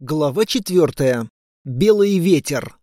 Глава четвертая. Белый ветер.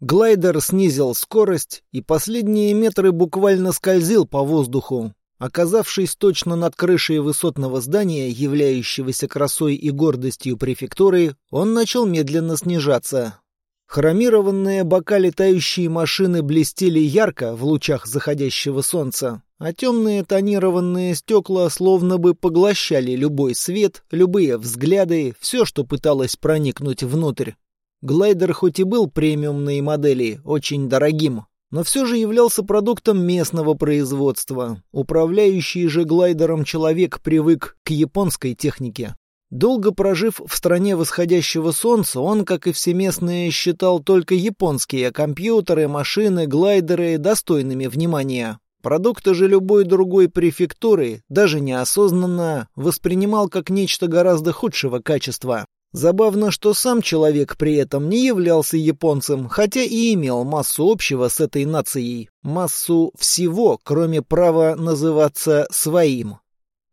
Глайдер снизил скорость, и последние метры буквально скользил по воздуху. Оказавшись точно над крышей высотного здания, являющегося красой и гордостью префектуры, он начал медленно снижаться. Хромированные бока летающей машины блестели ярко в лучах заходящего солнца а темные тонированные стекла словно бы поглощали любой свет, любые взгляды, все, что пыталось проникнуть внутрь. Глайдер хоть и был премиумной модели, очень дорогим, но все же являлся продуктом местного производства. Управляющий же глайдером человек привык к японской технике. Долго прожив в стране восходящего солнца, он, как и все местные, считал только японские компьютеры, машины, глайдеры достойными внимания. Продукты же любой другой префектуры, даже неосознанно, воспринимал как нечто гораздо худшего качества. Забавно, что сам человек при этом не являлся японцем, хотя и имел массу общего с этой нацией. Массу всего, кроме права называться своим.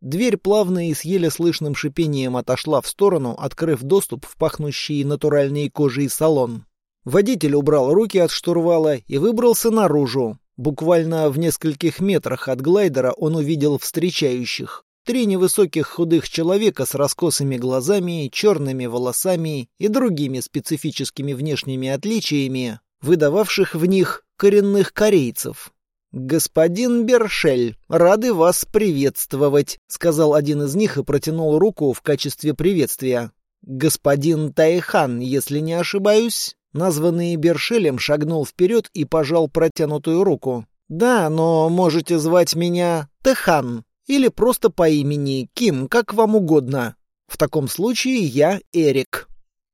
Дверь плавно и с еле слышным шипением отошла в сторону, открыв доступ в пахнущий натуральной кожей салон. Водитель убрал руки от штурвала и выбрался наружу. Буквально в нескольких метрах от глайдера он увидел встречающих. Три невысоких худых человека с раскосыми глазами, черными волосами и другими специфическими внешними отличиями, выдававших в них коренных корейцев. «Господин Бершель, рады вас приветствовать», — сказал один из них и протянул руку в качестве приветствия. «Господин Тайхан, если не ошибаюсь?» Названный Бершелем шагнул вперед и пожал протянутую руку. «Да, но можете звать меня Техан или просто по имени Ким, как вам угодно. В таком случае я Эрик».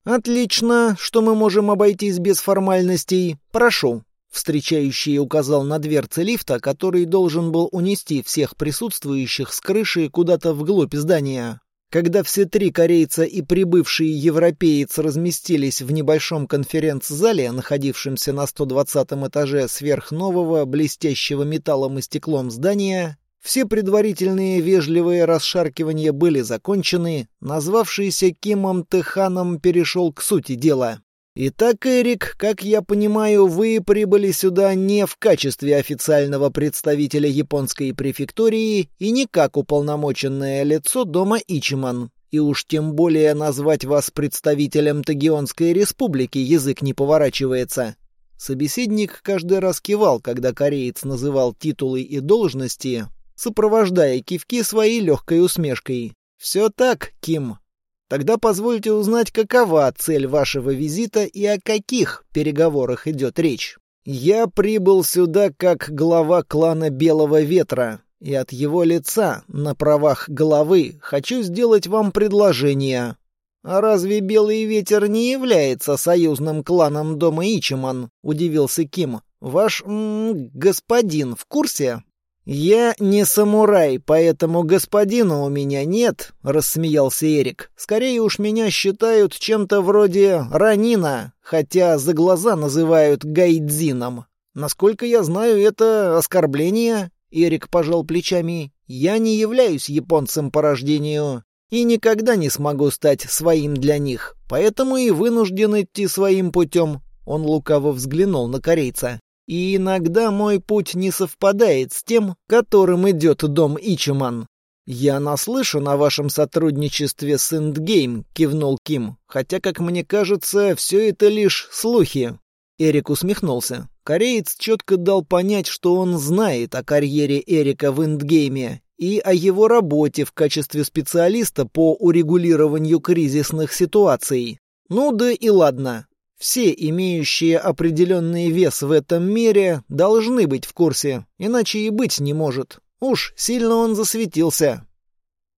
«Отлично, что мы можем обойтись без формальностей. Прошу». Встречающий указал на дверцы лифта, который должен был унести всех присутствующих с крыши куда-то вглубь здания. Когда все три корейца и прибывший европеец разместились в небольшом конференц-зале, находившемся на 120 этаже сверхнового, блестящего металлом и стеклом здания, все предварительные вежливые расшаркивания были закончены, назвавшийся Кимом Теханом перешел к сути дела. Итак, Эрик, как я понимаю, вы прибыли сюда не в качестве официального представителя японской префектурии и не как уполномоченное лицо дома Ичиман. И уж тем более назвать вас представителем Тагионской республики язык не поворачивается. Собеседник каждый раз кивал, когда кореец называл титулы и должности, сопровождая кивки своей легкой усмешкой. «Все так, Ким, Тогда позвольте узнать, какова цель вашего визита и о каких переговорах идет речь. Я прибыл сюда как глава клана Белого Ветра, и от его лица, на правах главы, хочу сделать вам предложение. А разве Белый Ветер не является союзным кланом дома Ичиман? Удивился Ким. Ваш м -м, господин в курсе? «Я не самурай, поэтому господина у меня нет», — рассмеялся Эрик. «Скорее уж меня считают чем-то вроде ранина, хотя за глаза называют гайдзином. Насколько я знаю, это оскорбление». Эрик пожал плечами. «Я не являюсь японцем по рождению и никогда не смогу стать своим для них, поэтому и вынужден идти своим путем». Он лукаво взглянул на корейца. И иногда мой путь не совпадает с тем, которым идет дом Ичиман. «Я наслышан о вашем сотрудничестве с Эндгейм», — кивнул Ким. «Хотя, как мне кажется, все это лишь слухи». Эрик усмехнулся. Кореец четко дал понять, что он знает о карьере Эрика в Эндгейме и о его работе в качестве специалиста по урегулированию кризисных ситуаций. Ну да и ладно. Все, имеющие определенный вес в этом мире, должны быть в курсе, иначе и быть не может. Уж сильно он засветился.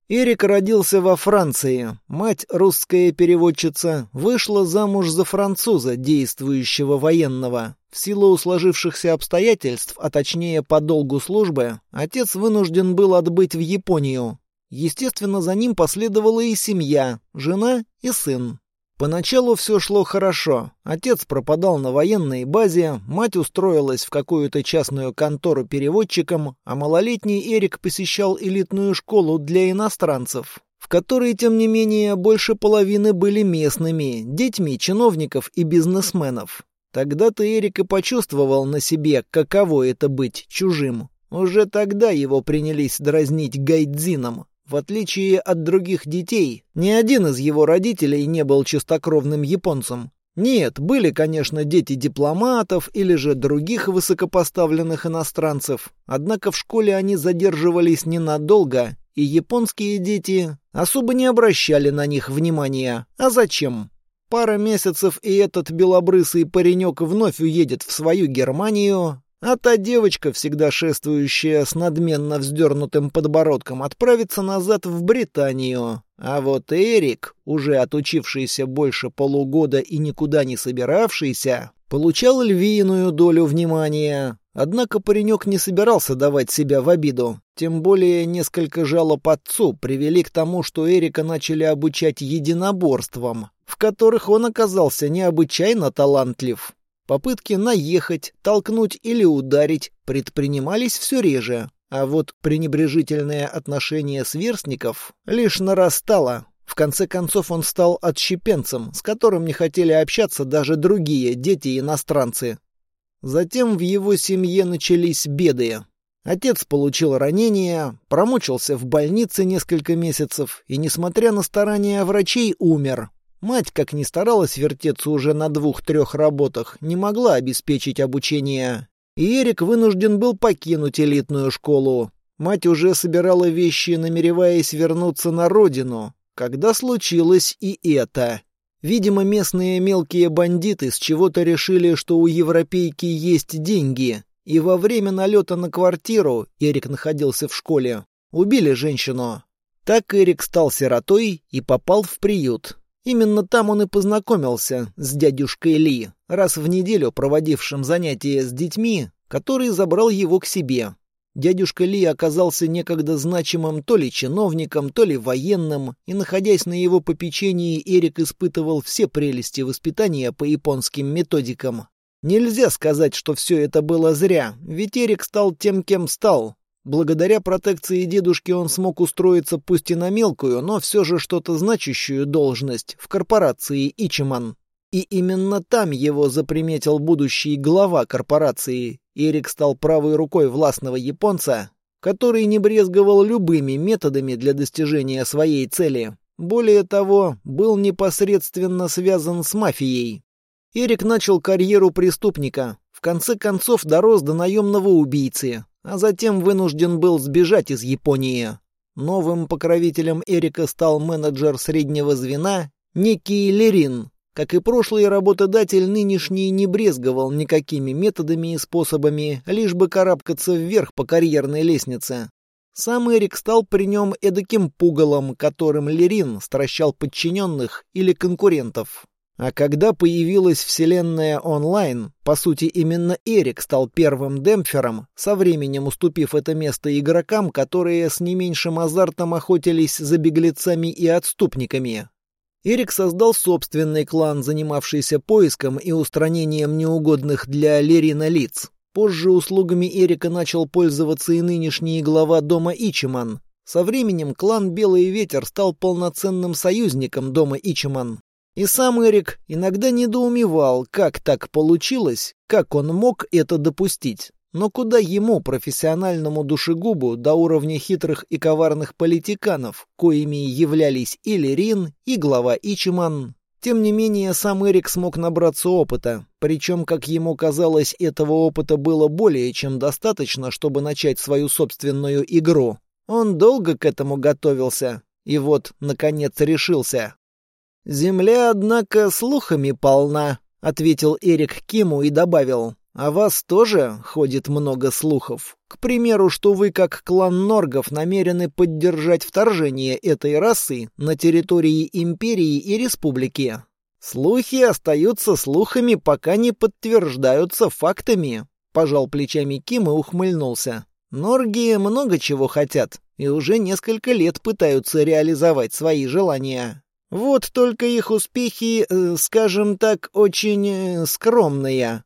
Эрик родился во Франции. Мать, русская переводчица, вышла замуж за француза, действующего военного. В силу сложившихся обстоятельств, а точнее по долгу службы, отец вынужден был отбыть в Японию. Естественно, за ним последовала и семья, жена и сын. Поначалу все шло хорошо. Отец пропадал на военной базе, мать устроилась в какую-то частную контору переводчиком, а малолетний Эрик посещал элитную школу для иностранцев. в которой, тем не менее, больше половины были местными, детьми чиновников и бизнесменов. Тогда-то Эрик и почувствовал на себе, каково это быть чужим. Уже тогда его принялись дразнить гайдзином. В отличие от других детей, ни один из его родителей не был чистокровным японцем. Нет, были, конечно, дети дипломатов или же других высокопоставленных иностранцев, однако в школе они задерживались ненадолго, и японские дети особо не обращали на них внимания. А зачем? Пара месяцев, и этот белобрысый паренек вновь уедет в свою Германию, а та девочка, всегда шествующая с надменно вздернутым подбородком, отправится назад в Британию. А вот Эрик, уже отучившийся больше полугода и никуда не собиравшийся, получал львиную долю внимания. Однако паренек не собирался давать себя в обиду. Тем более несколько жалоб отцу привели к тому, что Эрика начали обучать единоборствам, в которых он оказался необычайно талантлив. Попытки наехать, толкнуть или ударить предпринимались все реже, а вот пренебрежительное отношение сверстников лишь нарастало. В конце концов он стал отщепенцем, с которым не хотели общаться даже другие дети-иностранцы. Затем в его семье начались беды. Отец получил ранение, промучился в больнице несколько месяцев и, несмотря на старания врачей, умер. Мать, как ни старалась вертеться уже на двух-трех работах, не могла обеспечить обучение. И Эрик вынужден был покинуть элитную школу. Мать уже собирала вещи, намереваясь вернуться на родину, когда случилось и это. Видимо, местные мелкие бандиты с чего-то решили, что у европейки есть деньги. И во время налета на квартиру, Эрик находился в школе, убили женщину. Так Эрик стал сиротой и попал в приют. Именно там он и познакомился с дядюшкой Ли, раз в неделю проводившим занятия с детьми, который забрал его к себе. Дядюшка Ли оказался некогда значимым то ли чиновником, то ли военным, и, находясь на его попечении, Эрик испытывал все прелести воспитания по японским методикам. Нельзя сказать, что все это было зря, ведь Эрик стал тем, кем стал, Благодаря протекции дедушки он смог устроиться пусть и на мелкую, но все же что-то значащую должность в корпорации Ичиман. И именно там его заприметил будущий глава корпорации. Эрик стал правой рукой властного японца, который не брезговал любыми методами для достижения своей цели. Более того, был непосредственно связан с мафией. Эрик начал карьеру преступника, в конце концов дорос до наемного убийцы, а затем вынужден был сбежать из Японии. Новым покровителем Эрика стал менеджер среднего звена некий Лерин. Как и прошлый работодатель, нынешний не брезговал никакими методами и способами, лишь бы карабкаться вверх по карьерной лестнице. Сам Эрик стал при нем эдаким пугалом, которым Лерин стращал подчиненных или конкурентов. А когда появилась вселенная онлайн, по сути именно Эрик стал первым демпфером, со временем уступив это место игрокам, которые с не меньшим азартом охотились за беглецами и отступниками. Эрик создал собственный клан, занимавшийся поиском и устранением неугодных для Лерина лиц. Позже услугами Эрика начал пользоваться и нынешний глава дома Ичиман. Со временем клан Белый Ветер стал полноценным союзником дома Ичиман. И сам Эрик иногда недоумевал, как так получилось, как он мог это допустить. Но куда ему, профессиональному душегубу, до уровня хитрых и коварных политиканов, коими являлись и Лерин, и глава Ичиман. Тем не менее, сам Эрик смог набраться опыта, причем, как ему казалось, этого опыта было более чем достаточно, чтобы начать свою собственную игру. Он долго к этому готовился, и вот, наконец, решился. «Земля, однако, слухами полна», — ответил Эрик Киму и добавил. «О вас тоже ходит много слухов. К примеру, что вы, как клан Норгов, намерены поддержать вторжение этой расы на территории Империи и Республики. Слухи остаются слухами, пока не подтверждаются фактами», — пожал плечами Ким и ухмыльнулся. «Норги много чего хотят и уже несколько лет пытаются реализовать свои желания». Вот только их успехи, э, скажем так, очень э, скромные.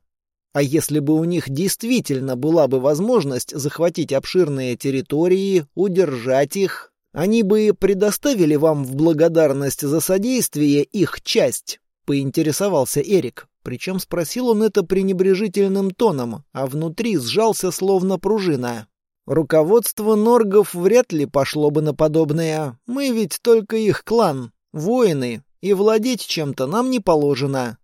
А если бы у них действительно была бы возможность захватить обширные территории, удержать их, Они бы предоставили вам в благодарность за содействие их часть, поинтересовался Эрик. Причем спросил он это пренебрежительным тоном, а внутри сжался словно пружина. Руководство Норгов вряд ли пошло бы на подобное. Мы ведь только их клан, воины, и владеть чем-то нам не положено.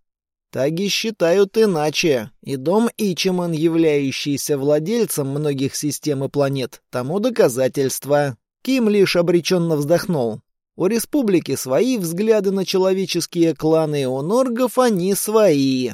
Таги считают иначе, и дом Ичиман, являющийся владельцем многих систем и планет, тому доказательство. Ким лишь обреченно вздохнул. У республики свои взгляды на человеческие кланы, у норгов они свои.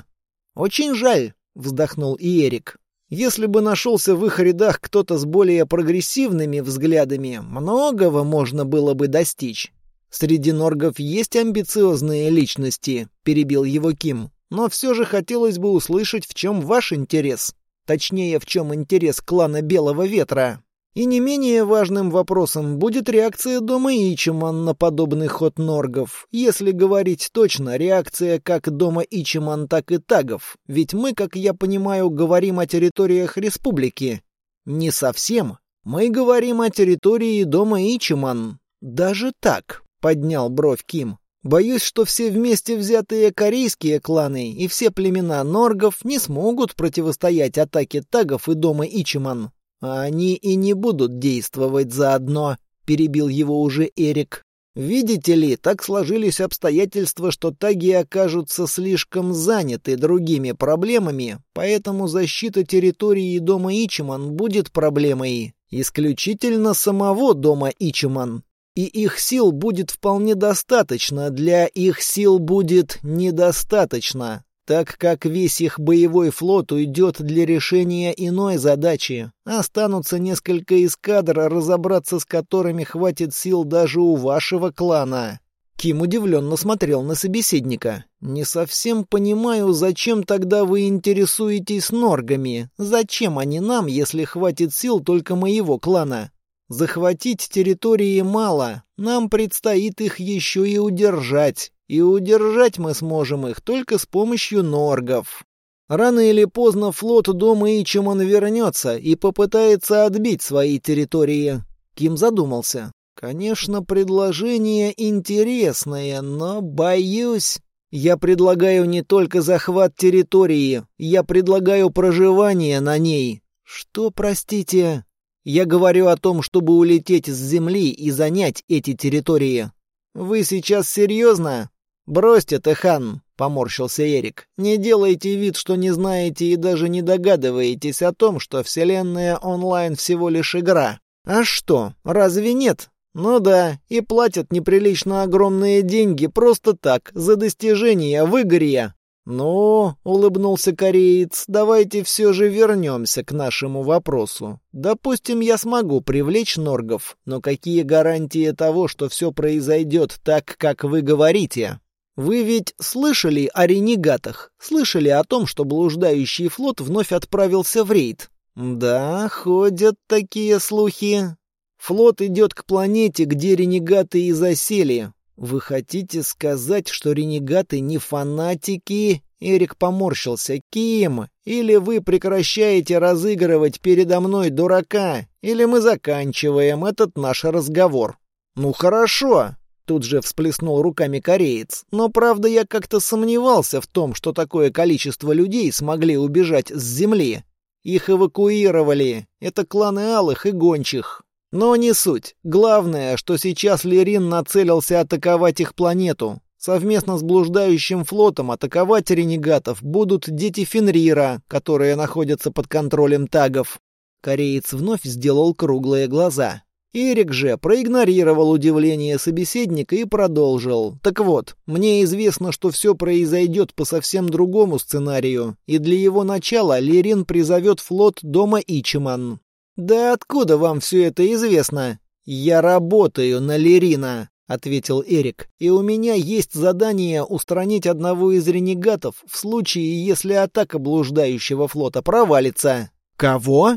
«Очень жаль», — вздохнул и Эрик. «Если бы нашелся в их рядах кто-то с более прогрессивными взглядами, многого можно было бы достичь. Среди норгов есть амбициозные личности», — перебил его Ким. «Но все же хотелось бы услышать, в чем ваш интерес. Точнее, в чем интерес клана Белого Ветра». И не менее важным вопросом будет реакция дома Ичиман на подобный ход норгов. Если говорить точно, реакция как дома Ичиман, так и тагов. Ведь мы, как я понимаю, говорим о территориях республики. Не совсем. Мы говорим о территории дома Ичиман. Даже так, поднял бровь Ким. Боюсь, что все вместе взятые корейские кланы и все племена норгов не смогут противостоять атаке тагов и дома Ичиман. А они и не будут действовать заодно, перебил его уже Эрик. Видите ли, так сложились обстоятельства, что таги окажутся слишком заняты другими проблемами, поэтому защита территории дома Ичиман будет проблемой исключительно самого дома Ичиман. И их сил будет вполне достаточно, для их сил будет недостаточно так как весь их боевой флот уйдет для решения иной задачи. Останутся несколько эскадр, разобраться с которыми хватит сил даже у вашего клана». Ким удивленно смотрел на собеседника. «Не совсем понимаю, зачем тогда вы интересуетесь норгами? Зачем они нам, если хватит сил только моего клана? Захватить территории мало, нам предстоит их еще и удержать и удержать мы сможем их только с помощью норгов. Рано или поздно флот дома Ичиман вернется и попытается отбить свои территории. Ким задумался. Конечно, предложение интересное, но боюсь... Я предлагаю не только захват территории, я предлагаю проживание на ней. Что, простите? Я говорю о том, чтобы улететь с Земли и занять эти территории. Вы сейчас серьезно? «Бросьте ты, хан!» — поморщился Эрик. «Не делайте вид, что не знаете и даже не догадываетесь о том, что Вселенная онлайн всего лишь игра. А что, разве нет? Ну да, и платят неприлично огромные деньги просто так, за достижения в игре. «Ну, — улыбнулся кореец, — давайте все же вернемся к нашему вопросу. Допустим, я смогу привлечь норгов, но какие гарантии того, что все произойдет так, как вы говорите?» Вы ведь слышали о ренегатах? Слышали о том, что блуждающий флот вновь отправился в рейд? Да, ходят такие слухи. Флот идет к планете, где ренегаты и засели. Вы хотите сказать, что ренегаты не фанатики? Эрик поморщился. Ким, или вы прекращаете разыгрывать передо мной дурака, или мы заканчиваем этот наш разговор. Ну хорошо, Тут же всплеснул руками кореец. Но правда я как-то сомневался в том, что такое количество людей смогли убежать с земли. Их эвакуировали. Это кланы алых и гончих. Но не суть. Главное, что сейчас Лерин нацелился атаковать их планету. Совместно с блуждающим флотом атаковать ренегатов будут дети Фенрира, которые находятся под контролем тагов. Кореец вновь сделал круглые глаза. Эрик же проигнорировал удивление собеседника и продолжил. «Так вот, мне известно, что все произойдет по совсем другому сценарию, и для его начала Лерин призовет флот дома Ичиман». «Да откуда вам все это известно?» «Я работаю на Лерина», — ответил Эрик, «и у меня есть задание устранить одного из ренегатов в случае, если атака блуждающего флота провалится». «Кого?»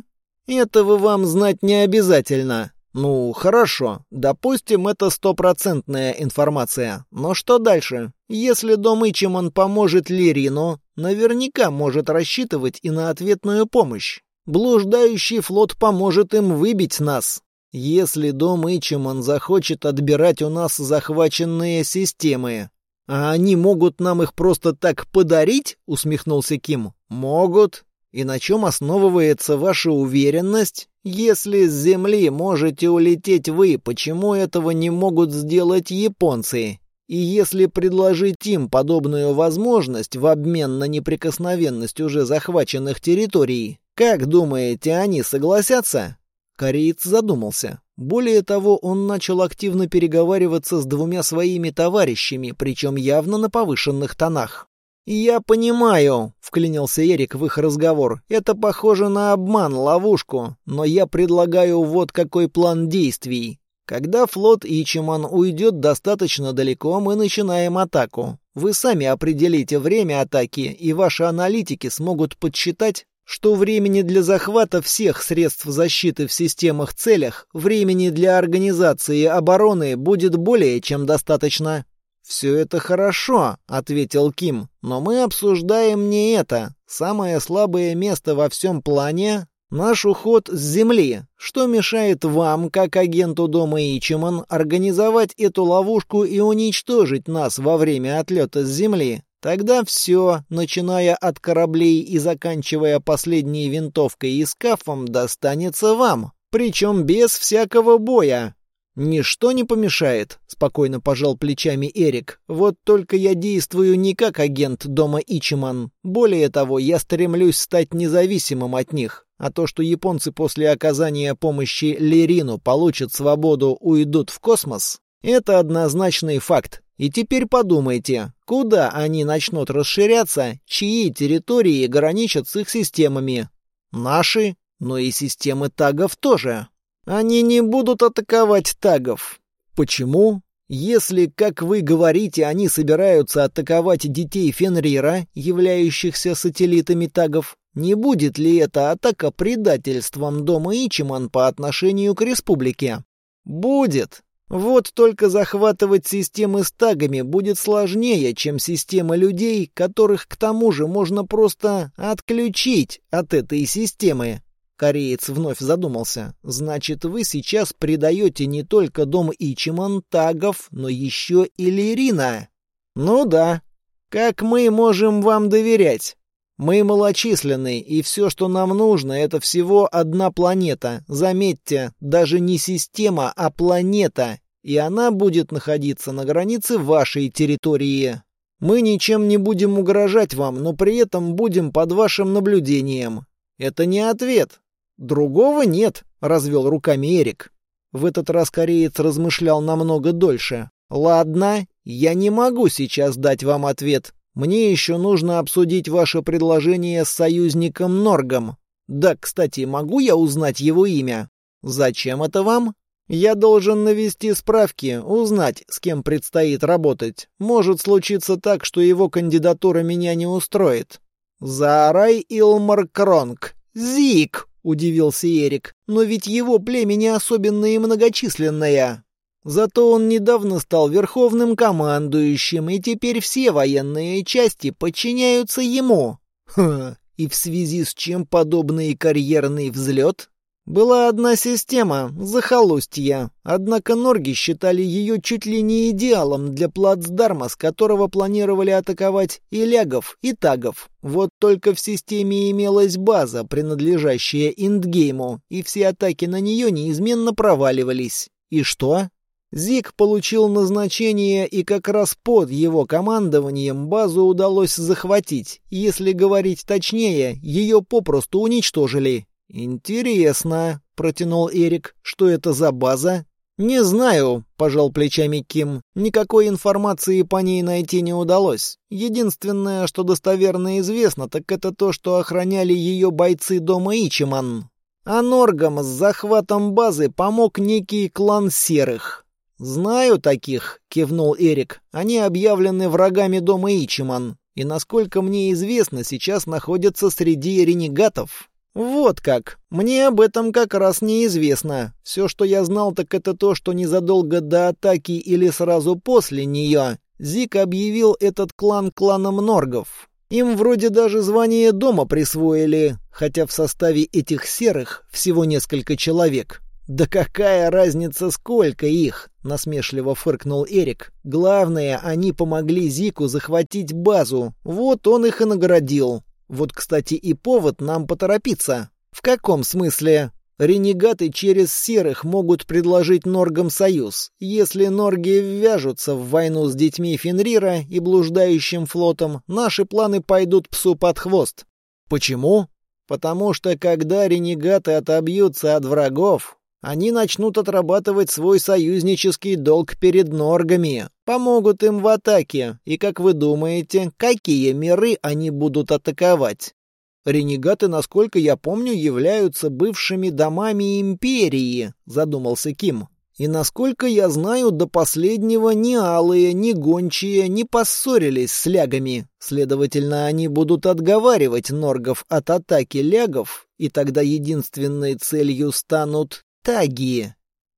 «Этого вам знать не обязательно», ну, хорошо. Допустим, это стопроцентная информация. Но что дальше? Если дом Ичиман поможет Лерину, наверняка может рассчитывать и на ответную помощь. Блуждающий флот поможет им выбить нас. если дом Ичиман захочет отбирать у нас захваченные системы. А они могут нам их просто так подарить? Усмехнулся Ким. Могут. И на чем основывается ваша уверенность? Если с Земли можете улететь вы, почему этого не могут сделать японцы? И если предложить им подобную возможность в обмен на неприкосновенность уже захваченных территорий, как думаете, они согласятся? Кореец задумался. Более того, он начал активно переговариваться с двумя своими товарищами, причем явно на повышенных тонах. «Я понимаю», — вклинился Эрик в их разговор, — «это похоже на обман, ловушку, но я предлагаю вот какой план действий. Когда флот Ичиман уйдет достаточно далеко, мы начинаем атаку. Вы сами определите время атаки, и ваши аналитики смогут подсчитать, что времени для захвата всех средств защиты в системах целях, времени для организации обороны будет более чем достаточно. «Все это хорошо», — ответил Ким, — «но мы обсуждаем не это. Самое слабое место во всем плане — наш уход с Земли. Что мешает вам, как агенту дома Ичиман, организовать эту ловушку и уничтожить нас во время отлета с Земли? Тогда все, начиная от кораблей и заканчивая последней винтовкой и скафом, достанется вам, причем без всякого боя. «Ничто не помешает», — спокойно пожал плечами Эрик. «Вот только я действую не как агент дома Ичиман. Более того, я стремлюсь стать независимым от них. А то, что японцы после оказания помощи Лерину получат свободу, уйдут в космос, это однозначный факт. И теперь подумайте, куда они начнут расширяться, чьи территории граничат с их системами? Наши, но и системы тагов тоже. Они не будут атаковать тагов. Почему? Если, как вы говорите, они собираются атаковать детей Фенрира, являющихся сателлитами тагов, не будет ли это атака предательством дома Ичиман по отношению к республике? Будет. Вот только захватывать системы с тагами будет сложнее, чем система людей, которых к тому же можно просто отключить от этой системы. Кореец вновь задумался. «Значит, вы сейчас предаете не только дом Ичиман, Тагов, но еще и Лерина?» «Ну да. Как мы можем вам доверять? Мы малочисленны, и все, что нам нужно, это всего одна планета. Заметьте, даже не система, а планета. И она будет находиться на границе вашей территории. Мы ничем не будем угрожать вам, но при этом будем под вашим наблюдением. Это не ответ, «Другого нет», — развел руками Эрик. В этот раз кореец размышлял намного дольше. «Ладно, я не могу сейчас дать вам ответ. Мне еще нужно обсудить ваше предложение с союзником Норгом. Да, кстати, могу я узнать его имя? Зачем это вам? Я должен навести справки, узнать, с кем предстоит работать. Может случиться так, что его кандидатура меня не устроит. Зарай Илмар Кронг. Зик! удивился Эрик. «Но ведь его племя не особенно и многочисленное. Зато он недавно стал верховным командующим, и теперь все военные части подчиняются ему. Ха, и в связи с чем подобный карьерный взлет? Была одна система — захолустья, однако норги считали ее чуть ли не идеалом для плацдарма, с которого планировали атаковать и лягов, и тагов. Вот только в системе имелась база, принадлежащая Индгейму, и все атаки на нее неизменно проваливались. И что? Зик получил назначение, и как раз под его командованием базу удалось захватить. Если говорить точнее, ее попросту уничтожили. «Интересно», — протянул Эрик. «Что это за база?» «Не знаю», — пожал плечами Ким. «Никакой информации по ней найти не удалось. Единственное, что достоверно известно, так это то, что охраняли ее бойцы дома Ичиман. А Норгам с захватом базы помог некий клан Серых». «Знаю таких», — кивнул Эрик. «Они объявлены врагами дома Ичиман, и, насколько мне известно, сейчас находятся среди ренегатов». «Вот как. Мне об этом как раз неизвестно. Все, что я знал, так это то, что незадолго до атаки или сразу после нее Зик объявил этот клан кланом Норгов. Им вроде даже звание дома присвоили, хотя в составе этих серых всего несколько человек. «Да какая разница, сколько их?» — насмешливо фыркнул Эрик. «Главное, они помогли Зику захватить базу. Вот он их и наградил. Вот, кстати, и повод нам поторопиться». «В каком смысле?» Ренегаты через серых могут предложить Норгам союз. Если Норги ввяжутся в войну с детьми Фенрира и блуждающим флотом, наши планы пойдут псу под хвост. Почему? Потому что когда ренегаты отобьются от врагов, они начнут отрабатывать свой союзнический долг перед Норгами, помогут им в атаке. И как вы думаете, какие миры они будут атаковать? Ренегаты, насколько я помню, являются бывшими домами империи, задумался Ким. И насколько я знаю, до последнего ни алые, ни гончие не поссорились с лягами. Следовательно, они будут отговаривать норгов от атаки лягов, и тогда единственной целью станут таги.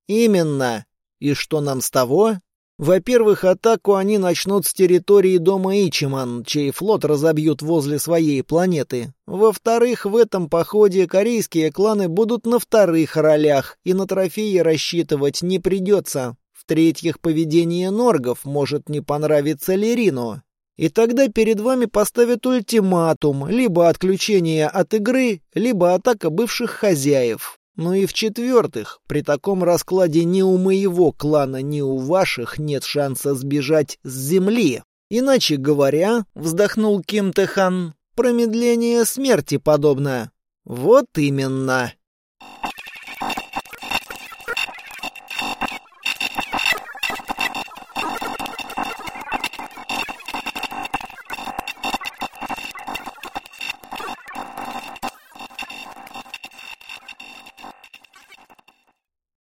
Именно. И что нам с того? Во-первых, атаку они начнут с территории дома Ичиман, чей флот разобьют возле своей планеты. Во-вторых, в этом походе корейские кланы будут на вторых ролях, и на трофеи рассчитывать не придется. В-третьих, поведение норгов может не понравиться Лерину. И тогда перед вами поставят ультиматум, либо отключение от игры, либо атака бывших хозяев. Ну и в-четвертых, при таком раскладе ни у моего клана, ни у ваших нет шанса сбежать с земли. Иначе говоря, вздохнул Ким Тэхан, промедление смерти подобно. Вот именно.